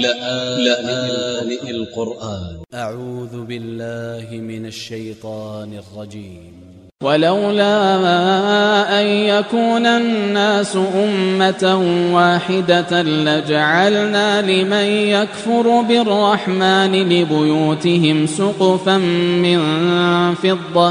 لآن القرآن. أ ع و ذ ب ا ل ل ه من ا ل ش ي ط ا ن ا ل ج ي م ولولا أن يكون الناس أمة واحدة لجعلنا لمن يكفر بالرحمن لبيوتهم سقفا من فضة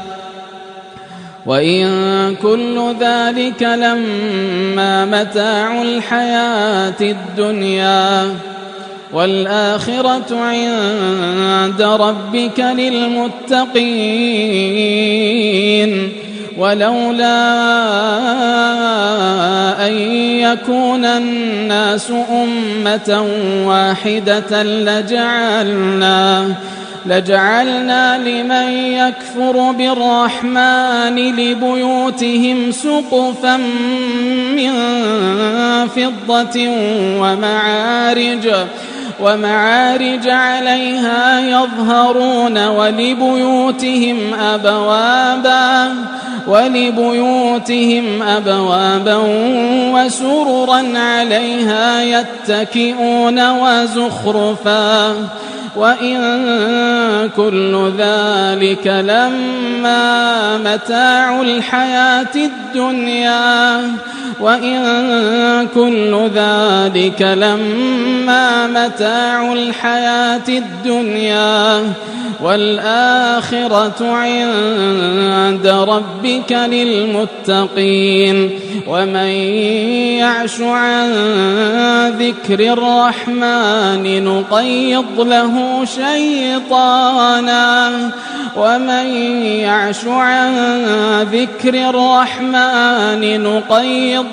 وإن كل ذلك لما متاع الحياة الدنيا والآخرة عند ربك للمتقين ولولا أن يكون الناس أمة واحدة لجعلناه لجعلنا لمن يكفر بالرحمن لبيوتهم سقفا من فضة ومعارج ومعارج عليها يظهرون ولبيوتهم أبوابا ولبيوتهم أبوابا وسررا عليها يتكئون وزخرفا. وإن كل ذلك لما متاع الحياة الدنيا وإن كل ذلك لما متاع الحياة الدنيا والآخرة عند ربك للمتقين ومن يعش عن ذكر الرحمن نقيض له شيطانا ومن يعش عن ذكر الرحمن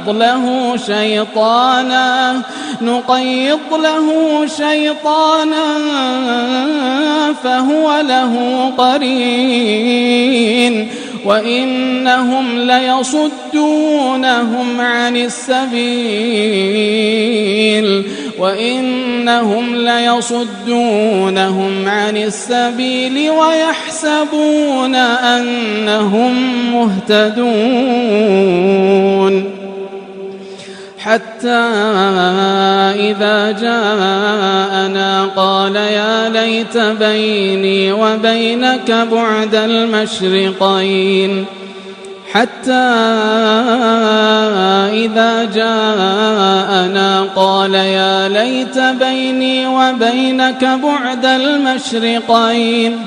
نقيض له شيطانا نقيض له شيطانا فهو له قرين. وإنهم ليصدونهم عن السبيل. وإنهم ليصدونهم عن السبيل ويحسبون أنهم مهتدون. حتى إذا جاءنا قال يا ليت بيني وبينك بعد المشرقين. حتى إذا جاءنا قال يا ليت بيني وبينك بعد المشرقين.